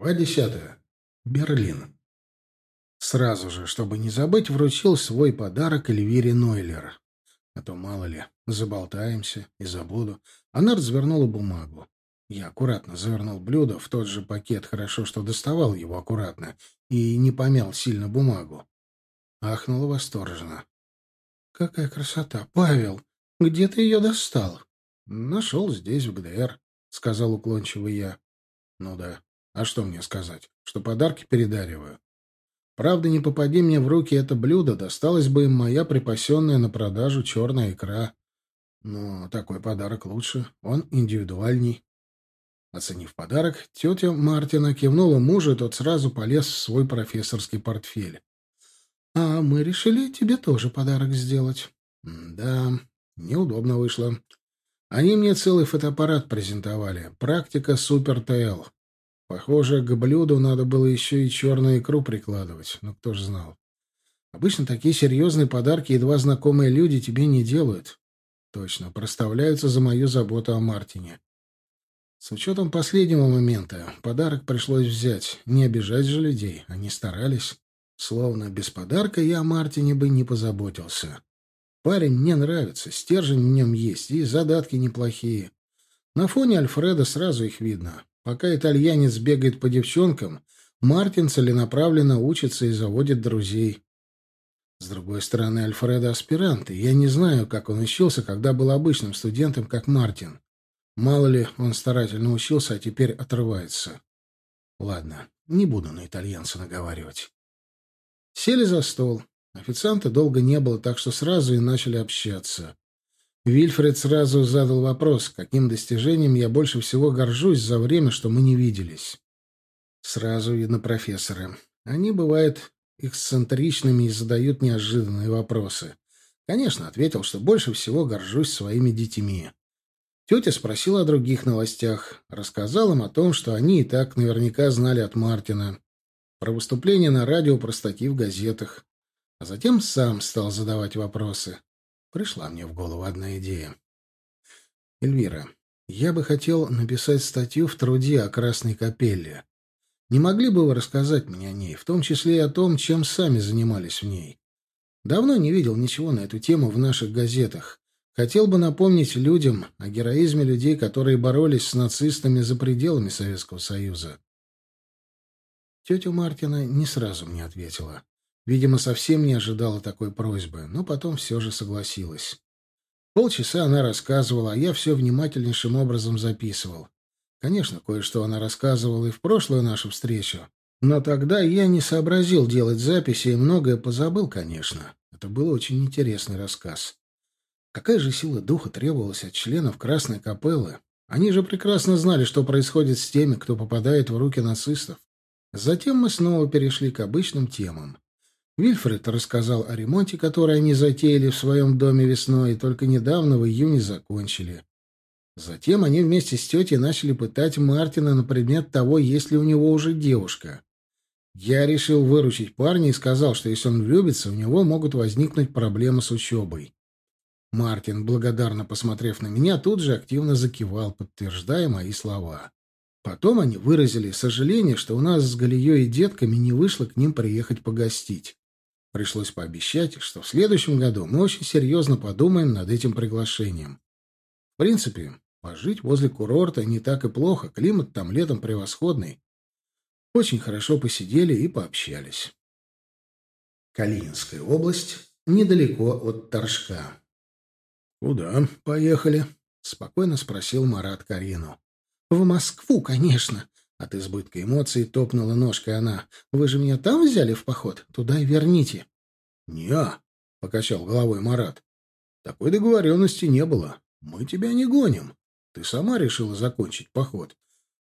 Глава десятая. Берлин. Сразу же, чтобы не забыть, вручил свой подарок Эльвире Нойлер. А то, мало ли, заболтаемся и забуду. Она развернула бумагу. Я аккуратно завернул блюдо в тот же пакет, хорошо, что доставал его аккуратно, и не помял сильно бумагу. Ахнула восторженно. «Какая красота! Павел, где ты ее достал?» «Нашел здесь, в ГДР», — сказал уклончиво я. «Ну да, а что мне сказать? Что подарки передариваю? Правда, не попади мне в руки это блюдо, досталась бы им моя припасенная на продажу черная икра. Но такой подарок лучше, он индивидуальней. Оценив подарок, тетя Мартина кивнула мужу, и тот сразу полез в свой профессорский портфель. — А мы решили тебе тоже подарок сделать. — Да, неудобно вышло. Они мне целый фотоаппарат презентовали. Практика Супер ТЛ. Похоже, к блюду надо было еще и черную икру прикладывать, но кто ж знал. Обычно такие серьезные подарки едва знакомые люди тебе не делают. Точно, проставляются за мою заботу о Мартине. С учетом последнего момента подарок пришлось взять. Не обижать же людей, они старались. Словно без подарка я о Мартине бы не позаботился. Парень мне нравится, стержень в нем есть, и задатки неплохие. На фоне Альфреда сразу их видно. Пока итальянец бегает по девчонкам, Мартин целенаправленно учится и заводит друзей. С другой стороны, Альфредо аспирант, и я не знаю, как он учился, когда был обычным студентом, как Мартин. Мало ли, он старательно учился, а теперь отрывается. Ладно, не буду на итальянца наговаривать. Сели за стол. Официанта долго не было, так что сразу и начали общаться. Вильфред сразу задал вопрос, каким достижением я больше всего горжусь за время, что мы не виделись. Сразу видно профессора. Они, бывают, эксцентричными и задают неожиданные вопросы. Конечно, ответил, что больше всего горжусь своими детьми. Тетя спросила о других новостях, рассказал им о том, что они и так наверняка знали от Мартина, про выступление на радио, про статьи в газетах. А затем сам стал задавать вопросы. Пришла мне в голову одна идея. Эльвира, я бы хотел написать статью в труде о Красной капелле. Не могли бы вы рассказать мне о ней, в том числе и о том, чем сами занимались в ней? Давно не видел ничего на эту тему в наших газетах. Хотел бы напомнить людям о героизме людей, которые боролись с нацистами за пределами Советского Союза. Тетя Мартина не сразу мне ответила. Видимо, совсем не ожидала такой просьбы, но потом все же согласилась. Полчаса она рассказывала, а я все внимательнейшим образом записывал. Конечно, кое-что она рассказывала и в прошлую нашу встречу, но тогда я не сообразил делать записи и многое позабыл, конечно. Это был очень интересный рассказ. Какая же сила духа требовалась от членов Красной Капеллы? Они же прекрасно знали, что происходит с теми, кто попадает в руки нацистов. Затем мы снова перешли к обычным темам. Вильфред рассказал о ремонте, который они затеяли в своем доме весной и только недавно в июне закончили. Затем они вместе с тетей начали пытать Мартина на предмет того, есть ли у него уже девушка. Я решил выручить парня и сказал, что если он влюбится, у него могут возникнуть проблемы с учебой. Мартин, благодарно посмотрев на меня, тут же активно закивал, подтверждая мои слова. Потом они выразили сожаление, что у нас с Галией и детками не вышло к ним приехать погостить. Пришлось пообещать, что в следующем году мы очень серьезно подумаем над этим приглашением. В принципе, пожить возле курорта не так и плохо, климат там летом превосходный. Очень хорошо посидели и пообщались. Калининская область, недалеко от Торжка. «Куда поехали?» — спокойно спросил Марат Карину. «В Москву, конечно. От избытка эмоций топнула ножкой она. «Вы же меня там взяли в поход? Туда и верните». «Не-а», покачал головой Марат. «Такой договоренности не было. Мы тебя не гоним. Ты сама решила закончить поход.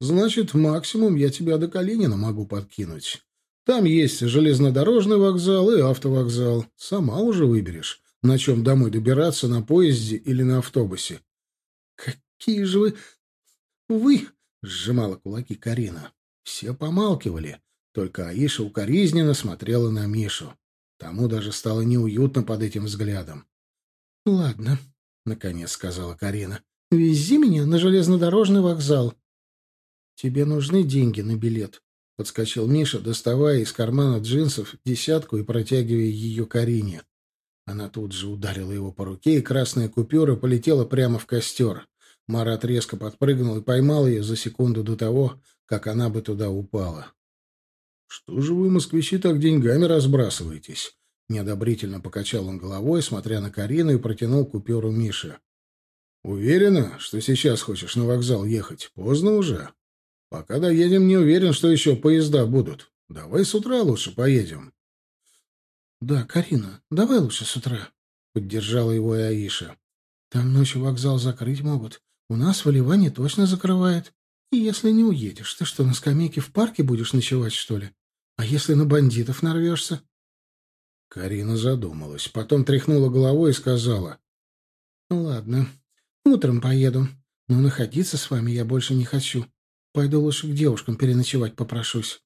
Значит, максимум я тебя до Калинина могу подкинуть. Там есть железнодорожный вокзал и автовокзал. Сама уже выберешь, на чем домой добираться, на поезде или на автобусе». «Какие же вы... вы...» — сжимала кулаки Карина. Все помалкивали, только Аиша укоризненно смотрела на Мишу. Тому даже стало неуютно под этим взглядом. «Ладно», — наконец сказала Карина, — «вези меня на железнодорожный вокзал». «Тебе нужны деньги на билет?» — подскочил Миша, доставая из кармана джинсов десятку и протягивая ее Карине. Она тут же ударила его по руке, и красная купюра полетела прямо в костер. Марат резко подпрыгнул и поймал ее за секунду до того, как она бы туда упала. — Что же вы, москвичи, так деньгами разбрасываетесь? Неодобрительно покачал он головой, смотря на Карину, и протянул купюру Мише. «Уверена, что сейчас хочешь на вокзал ехать? Поздно уже. Пока доедем, не уверен, что еще поезда будут. Давай с утра лучше поедем». «Да, Карина, давай лучше с утра», — поддержала его и Аиша. «Там ночью вокзал закрыть могут. У нас в Оливане точно закрывает. И если не уедешь, ты что, на скамейке в парке будешь ночевать, что ли? А если на бандитов нарвешься?» Карина задумалась, потом тряхнула головой и сказала. «Ну ладно, утром поеду, но находиться с вами я больше не хочу. Пойду лучше к девушкам переночевать попрошусь».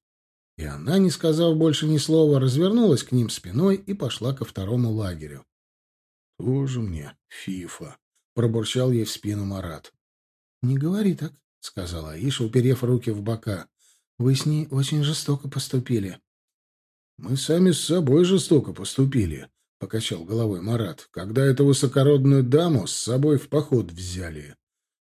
И она, не сказав больше ни слова, развернулась к ним спиной и пошла ко второму лагерю. «Тоже мне фифа», — пробурчал ей в спину Марат. «Не говори так», — сказала Аиша, уперев руки в бока. «Вы с ней очень жестоко поступили. Мы сами с собой жестоко поступили, — покачал головой Марат, — когда эту высокородную даму с собой в поход взяли.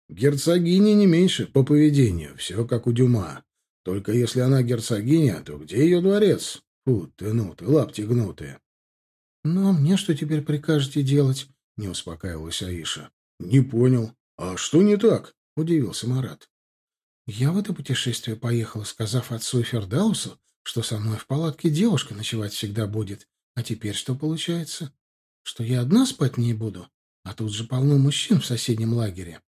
Герцогиня не меньше по поведению, все как у Дюма. Только если она герцогиня, то где ее дворец? Фу ты, ну ты, лапти гнутые. — Ну, а мне что теперь прикажете делать? — не успокаивалась Аиша. — Не понял. А что не так? — удивился Марат. — Я в это путешествие поехала, сказав отцу Фердаусу, что со мной в палатке девушка ночевать всегда будет. А теперь что получается? Что я одна спать не буду? А тут же полно мужчин в соседнем лагере.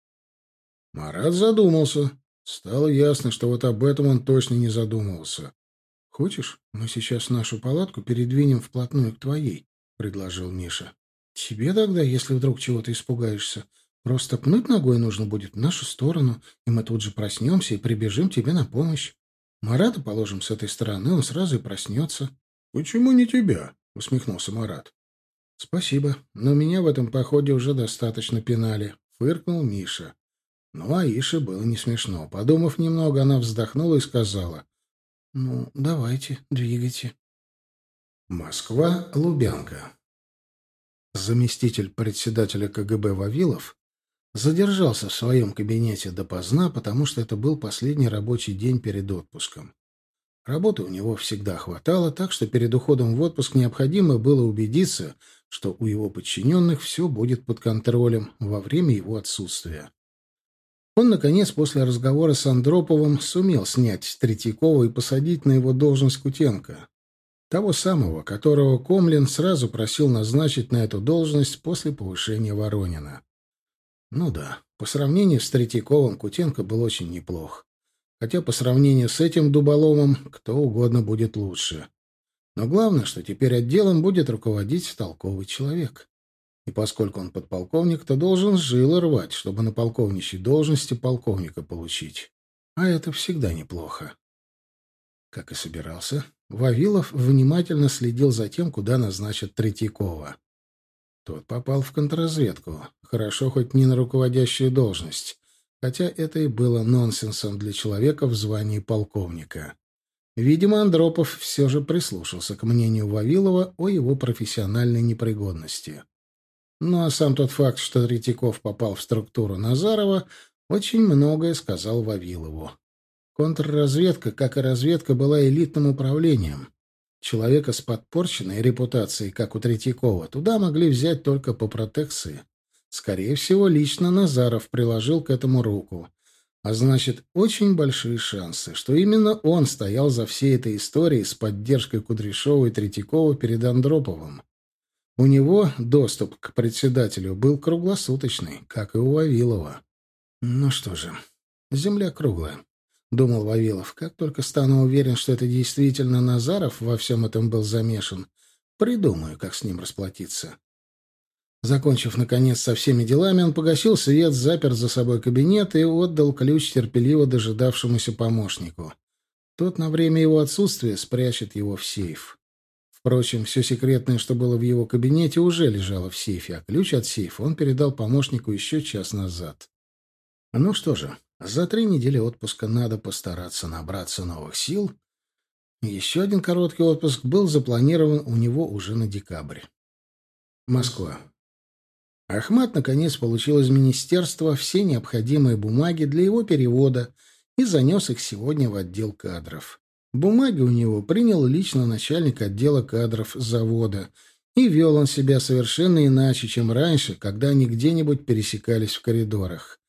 Марат задумался. Стало ясно, что вот об этом он точно не задумывался. — Хочешь, мы сейчас нашу палатку передвинем вплотную к твоей? — предложил Миша. — Тебе тогда, если вдруг чего-то испугаешься, просто пнуть ногой нужно будет в нашу сторону, и мы тут же проснемся и прибежим тебе на помощь. Марата положим с этой стороны, он сразу и проснется. — Почему не тебя? — усмехнулся Марат. — Спасибо, но меня в этом походе уже достаточно пинали, — фыркнул Миша. Ну, а Ише было не смешно. Подумав немного, она вздохнула и сказала. — Ну, давайте, двигайте. Москва, Лубянка. Заместитель председателя КГБ Вавилов Задержался в своем кабинете допоздна, потому что это был последний рабочий день перед отпуском. Работы у него всегда хватало, так что перед уходом в отпуск необходимо было убедиться, что у его подчиненных все будет под контролем во время его отсутствия. Он, наконец, после разговора с Андроповым сумел снять Третьякова и посадить на его должность Кутенко. Того самого, которого Комлин сразу просил назначить на эту должность после повышения Воронина. Ну да, по сравнению с Третьяковым Кутенко был очень неплох. Хотя по сравнению с этим дуболомом кто угодно будет лучше. Но главное, что теперь отделом будет руководить толковый человек. И поскольку он подполковник, то должен жилы рвать, чтобы на полковничьей должности полковника получить. А это всегда неплохо. Как и собирался, Вавилов внимательно следил за тем, куда назначат Третьякова. Тот попал в контрразведку. Хорошо, хоть не на руководящую должность. Хотя это и было нонсенсом для человека в звании полковника. Видимо, Андропов все же прислушался к мнению Вавилова о его профессиональной непригодности. Ну а сам тот факт, что Третьяков попал в структуру Назарова, очень многое сказал Вавилову. Контрразведка, как и разведка, была элитным управлением. Человека с подпорченной репутацией, как у Третьякова, туда могли взять только по протекции. Скорее всего, лично Назаров приложил к этому руку. А значит, очень большие шансы, что именно он стоял за всей этой историей с поддержкой Кудряшова и Третьякова перед Андроповым. У него доступ к председателю был круглосуточный, как и у Вавилова. Ну что же, земля круглая. — думал Вавилов. «Как только стану уверен, что это действительно Назаров во всем этом был замешан, придумаю, как с ним расплатиться». Закончив, наконец, со всеми делами, он погасил свет, запер за собой кабинет и отдал ключ терпеливо дожидавшемуся помощнику. Тот на время его отсутствия спрячет его в сейф. Впрочем, все секретное, что было в его кабинете, уже лежало в сейфе, а ключ от сейфа он передал помощнику еще час назад. Ну что же, за три недели отпуска надо постараться набраться новых сил Еще один короткий отпуск был запланирован у него уже на декабрь. Москва. Ахмат наконец получил из министерства все необходимые бумаги для его перевода и занес их сегодня в отдел кадров. Бумаги у него принял лично начальник отдела кадров завода, и вел он себя совершенно иначе, чем раньше, когда они где-нибудь пересекались в коридорах.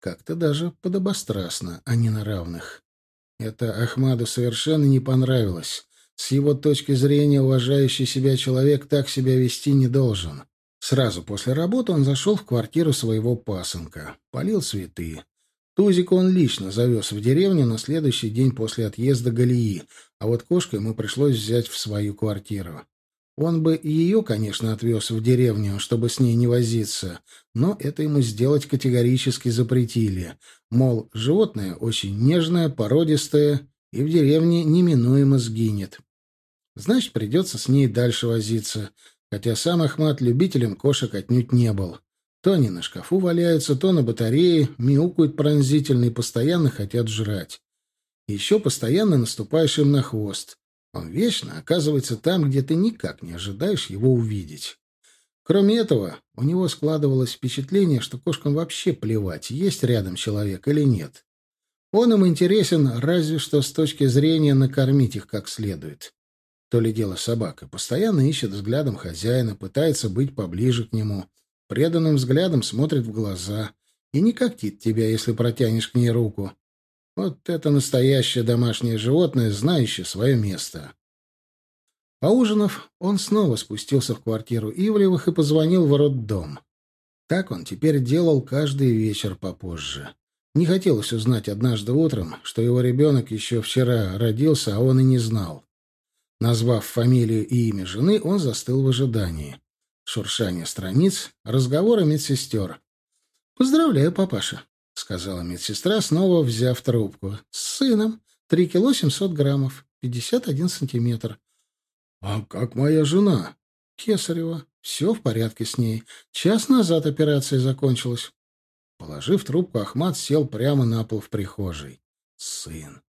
Как-то даже подобострастно, а не на равных. Это Ахмаду совершенно не понравилось. С его точки зрения уважающий себя человек так себя вести не должен. Сразу после работы он зашел в квартиру своего пасынка. Полил цветы. Тузика он лично завез в деревню на следующий день после отъезда Галии, а вот кошку ему пришлось взять в свою квартиру. Он бы ее, конечно, отвез в деревню, чтобы с ней не возиться, но это ему сделать категорически запретили. Мол, животное очень нежное, породистое, и в деревне неминуемо сгинет. Значит, придется с ней дальше возиться, хотя сам Ахмат любителем кошек отнюдь не был. То они на шкафу валяются, то на батарее, мяукают пронзительно и постоянно хотят жрать. Еще постоянно наступаешь им на хвост. Он вечно оказывается там, где ты никак не ожидаешь его увидеть. Кроме этого, у него складывалось впечатление, что кошкам вообще плевать, есть рядом человек или нет. Он им интересен разве что с точки зрения накормить их как следует. То ли дело собака. Постоянно ищет взглядом хозяина, пытается быть поближе к нему. Преданным взглядом смотрит в глаза. И не когтит тебя, если протянешь к ней руку. Вот это настоящее домашнее животное, знающее свое место. Поужинав, он снова спустился в квартиру Ивлевых и позвонил в роддом. Так он теперь делал каждый вечер попозже. Не хотелось узнать однажды утром, что его ребенок еще вчера родился, а он и не знал. Назвав фамилию и имя жены, он застыл в ожидании. Шуршание страниц, разговоры медсестер. «Поздравляю, папаша. — сказала медсестра, снова взяв трубку. — С сыном. Три кило семьсот граммов. Пятьдесят один сантиметр. — А как моя жена? — Кесарева. Все в порядке с ней. Час назад операция закончилась. Положив трубку, Ахмат сел прямо на пол в прихожей. Сын.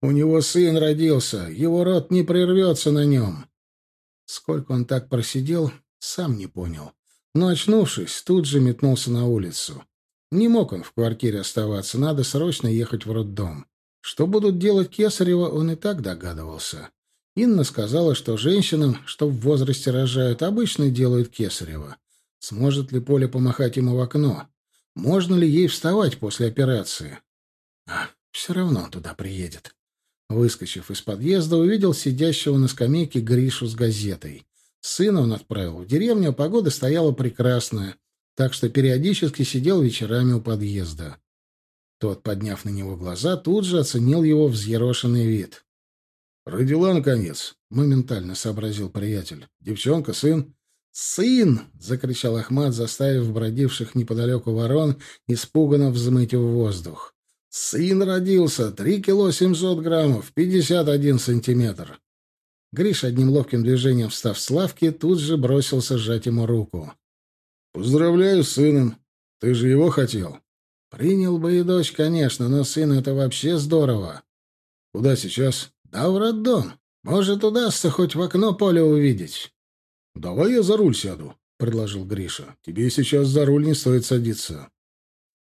У него сын родился. Его рот не прервется на нем. Сколько он так просидел, сам не понял. Но, очнувшись, тут же метнулся на улицу. Не мог он в квартире оставаться, надо срочно ехать в роддом. Что будут делать Кесарева, он и так догадывался. Инна сказала, что женщинам, что в возрасте рожают, обычно делают Кесарева. Сможет ли Поля помахать ему в окно? Можно ли ей вставать после операции? А, все равно он туда приедет. Выскочив из подъезда, увидел сидящего на скамейке Гришу с газетой. Сына он отправил в деревню, а погода стояла прекрасная так что периодически сидел вечерами у подъезда. Тот, подняв на него глаза, тут же оценил его взъерошенный вид. «Родила, наконец», — моментально сообразил приятель. «Девчонка, сын?» «Сын!» — закричал Ахмат, заставив бродивших неподалеку ворон испуганно взмыть в воздух. «Сын родился! Три кило семьсот граммов, пятьдесят один сантиметр!» Гриш, одним ловким движением встав с лавки, тут же бросился сжать ему руку. «Поздравляю с сыном. Ты же его хотел?» «Принял бы и дочь, конечно, но сын — это вообще здорово». «Куда сейчас?» «Да в роддом. Может, удастся хоть в окно поле увидеть». «Давай я за руль сяду», — предложил Гриша. «Тебе сейчас за руль не стоит садиться».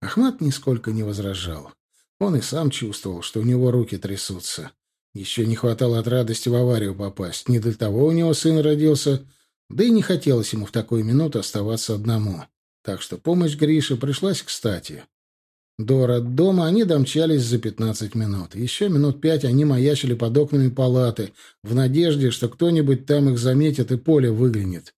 Ахмат нисколько не возражал. Он и сам чувствовал, что у него руки трясутся. Еще не хватало от радости в аварию попасть. Не для того у него сын родился, да и не хотелось ему в такую минуту оставаться одному. Так что помощь Грише пришлась кстати. До роддома они домчались за пятнадцать минут. Еще минут пять они маячили под окнами палаты, в надежде, что кто-нибудь там их заметит и поле выглянет.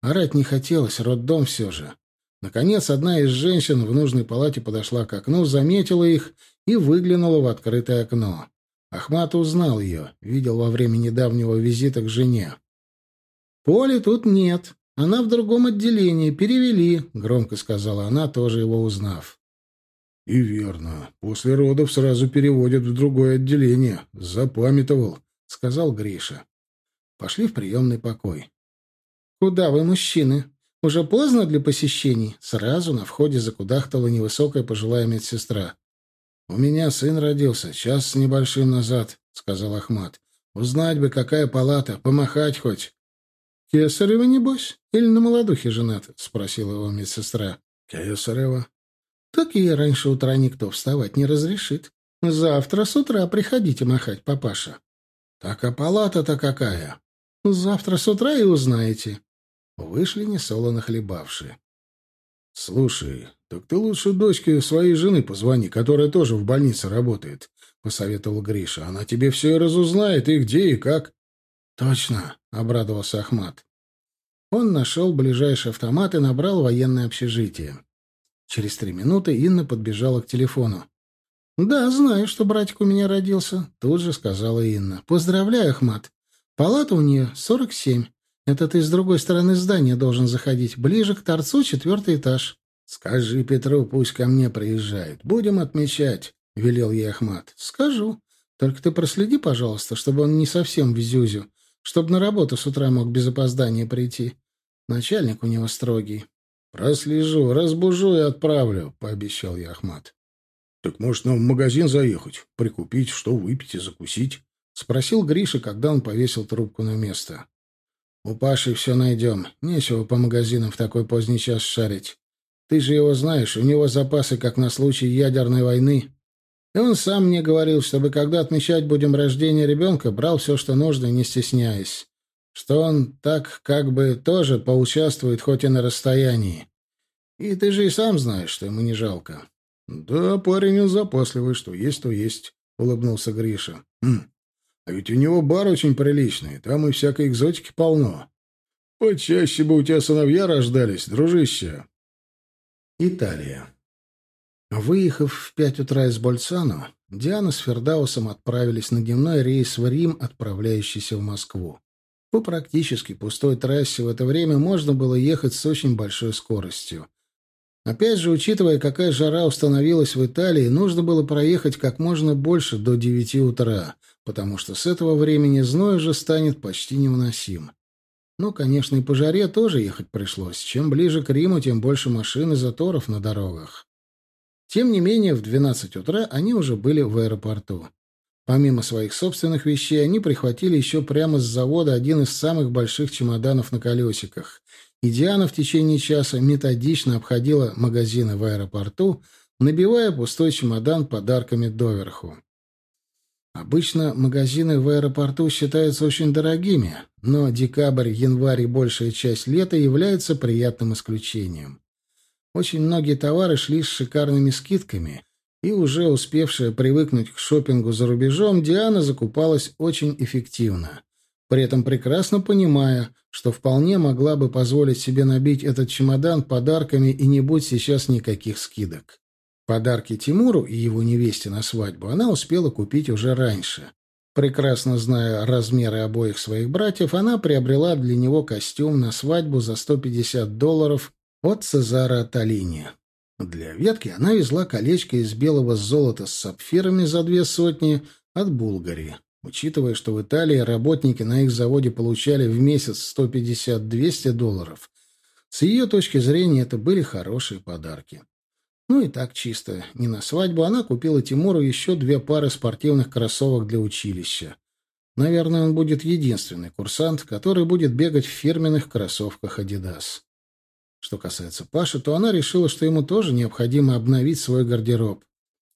Орать не хотелось, роддом все же. Наконец, одна из женщин в нужной палате подошла к окну, заметила их и выглянула в открытое окно. Ахмат узнал ее, видел во время недавнего визита к жене. «Поли тут нет. Она в другом отделении. Перевели», — громко сказала она, тоже его узнав. «И верно. После родов сразу переводят в другое отделение. Запамятовал», — сказал Гриша. Пошли в приемный покой. «Куда вы, мужчины? Уже поздно для посещений?» Сразу на входе закудахтала невысокая пожилая медсестра. «У меня сын родился час с небольшим назад», — сказал Ахмат. Узнать бы, какая палата, помахать хоть. — Кесарева, небось? Или на молодухе женат? — спросила его медсестра. — Кесарева. — Так ей раньше утра никто вставать не разрешит. Завтра с утра приходите махать, папаша. — Так а палата-то какая? — Завтра с утра и узнаете. Вышли несолоно хлебавшие. — Слушай, так ты лучше дочке своей жены позвони, которая тоже в больнице работает, — посоветовал Гриша. — Она тебе все и разузнает, и где, и как. — Точно, — обрадовался Ахмат. Он нашел ближайший автомат и набрал военное общежитие. Через три минуты Инна подбежала к телефону. «Да, знаю, что братик у меня родился», — тут же сказала Инна. «Поздравляю, Ахмат. Палата у нее сорок семь. Это ты с другой стороны здания должен заходить, ближе к торцу, четвертый этаж». «Скажи Петру, пусть ко мне приезжает. Будем отмечать», — велел ей Ахмат. «Скажу. Только ты проследи, пожалуйста, чтобы он не совсем в зюзю, чтобы на работу с утра мог без опоздания прийти. Начальник у него строгий». «Прослежу, разбужу и отправлю», — пообещал я Ахмат. «Так, может, нам в магазин заехать, прикупить, что выпить и закусить?» — спросил Гриша, когда он повесил трубку на место. «У Паши все найдем. Нечего по магазинам в такой поздний час шарить. Ты же его знаешь, у него запасы, как на случай ядерной войны. И он сам мне говорил, чтобы когда отмечать будем рождение ребенка, брал все, что нужно, не стесняясь. Что он так как бы тоже поучаствует, хоть и на расстоянии. И ты же и сам знаешь, что ему не жалко». «Да, парень он запасливый, что есть, то есть», — улыбнулся Гриша. «Хм, а ведь у него бар очень приличный, там и всякой экзотики полно. Почаще бы у тебя сыновья рождались, дружище». Италия. Выехав в пять утра из Больцано, Диана с Фердаусом отправились на дневной рейс в Рим, отправляющийся в Москву. По практически пустой трассе в это время можно было ехать с очень большой скоростью. Опять же, учитывая, какая жара установилась в Италии, нужно было проехать как можно больше до девяти утра, потому что с этого времени зной уже станет почти невыносим. Ну, конечно, и по жаре тоже ехать пришлось. Чем ближе к Риму, тем больше машин и заторов на дорогах. Тем не менее, в 12 утра они уже были в аэропорту. Помимо своих собственных вещей, они прихватили еще прямо с завода один из самых больших чемоданов на колесиках. И Диана в течение часа методично обходила магазины в аэропорту, набивая пустой чемодан подарками доверху. Обычно магазины в аэропорту считаются очень дорогими, но декабрь, январь и большая часть лета являются приятным исключением. Очень многие товары шли с шикарными скидками, и уже успевшая привыкнуть к шопингу за рубежом, Диана закупалась очень эффективно, при этом прекрасно понимая, что вполне могла бы позволить себе набить этот чемодан подарками и не будь сейчас никаких скидок. Подарки Тимуру и его невесте на свадьбу она успела купить уже раньше. Прекрасно зная размеры обоих своих братьев, она приобрела для него костюм на свадьбу за 150 долларов от Цезара Талини. Для ветки она везла колечко из белого золота с сапфирами за две сотни от Булгари. Учитывая, что в Италии работники на их заводе получали в месяц 150-200 долларов, с ее точки зрения это были хорошие подарки. Ну и так чисто. Не на свадьбу она купила Тимуру еще две пары спортивных кроссовок для училища. Наверное, он будет единственный курсант, который будет бегать в фирменных кроссовках «Адидас». Что касается Паши, то она решила, что ему тоже необходимо обновить свой гардероб.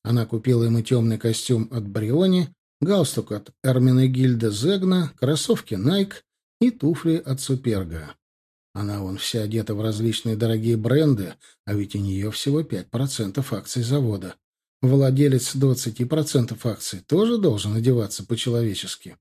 Она купила ему темный костюм от Бриони, галстук от Эрминегильда Зегна, кроссовки Nike и туфли от Суперга. Она вон вся одета в различные дорогие бренды, а ведь у нее всего 5% акций завода. Владелец 20% акций тоже должен одеваться по-человечески.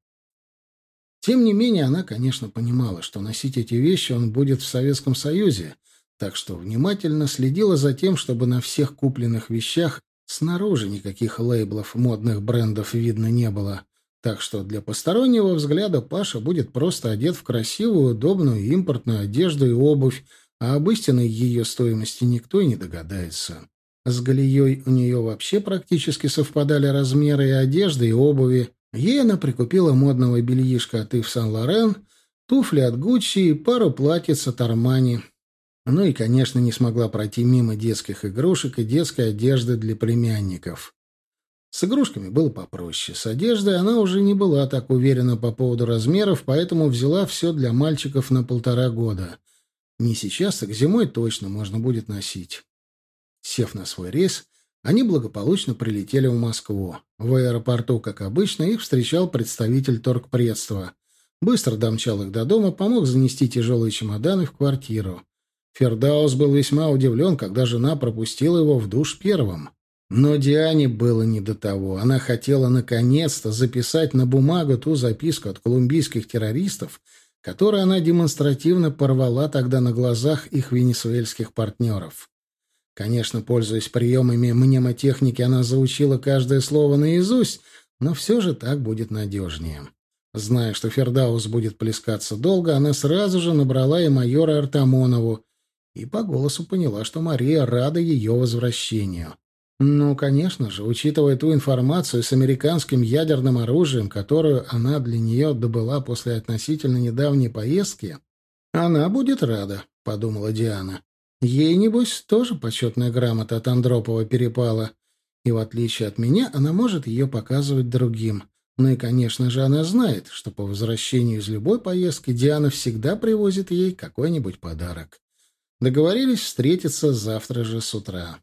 Тем не менее, она, конечно, понимала, что носить эти вещи он будет в Советском Союзе, так что внимательно следила за тем, чтобы на всех купленных вещах снаружи никаких лейблов модных брендов видно не было. Так что для постороннего взгляда Паша будет просто одет в красивую, удобную импортную одежду и обувь, а об истинной ее стоимости никто и не догадается. С Галией у нее вообще практически совпадали размеры и одежды, и обуви. Ей она прикупила модного бельишка от Ив Сан-Лорен, туфли от Гуччи и пару платьиц от Армани. Ну и, конечно, не смогла пройти мимо детских игрушек и детской одежды для племянников. С игрушками было попроще. С одеждой она уже не была так уверена по поводу размеров, поэтому взяла все для мальчиков на полтора года. Не сейчас, так зимой точно можно будет носить. Сев на свой рейс, они благополучно прилетели в Москву. В аэропорту, как обычно, их встречал представитель торгпредства. Быстро домчал их до дома, помог занести тяжелые чемоданы в квартиру. Фердаус был весьма удивлен, когда жена пропустила его в душ первым. Но Диане было не до того. Она хотела наконец-то записать на бумагу ту записку от колумбийских террористов, которую она демонстративно порвала тогда на глазах их венесуэльских партнеров. Конечно, пользуясь приемами мнемотехники, она заучила каждое слово наизусть, но все же так будет надежнее. Зная, что Фердаус будет плескаться долго, она сразу же набрала и майора Артамонову, и по голосу поняла, что Мария рада ее возвращению. Ну, конечно же, учитывая ту информацию с американским ядерным оружием, которую она для нее добыла после относительно недавней поездки, она будет рада, — подумала Диана. Ей, небось, тоже почетная грамота от Андропова перепала. И в отличие от меня, она может ее показывать другим. Ну и, конечно же, она знает, что по возвращению из любой поездки Диана всегда привозит ей какой-нибудь подарок. Договорились встретиться завтра же с утра.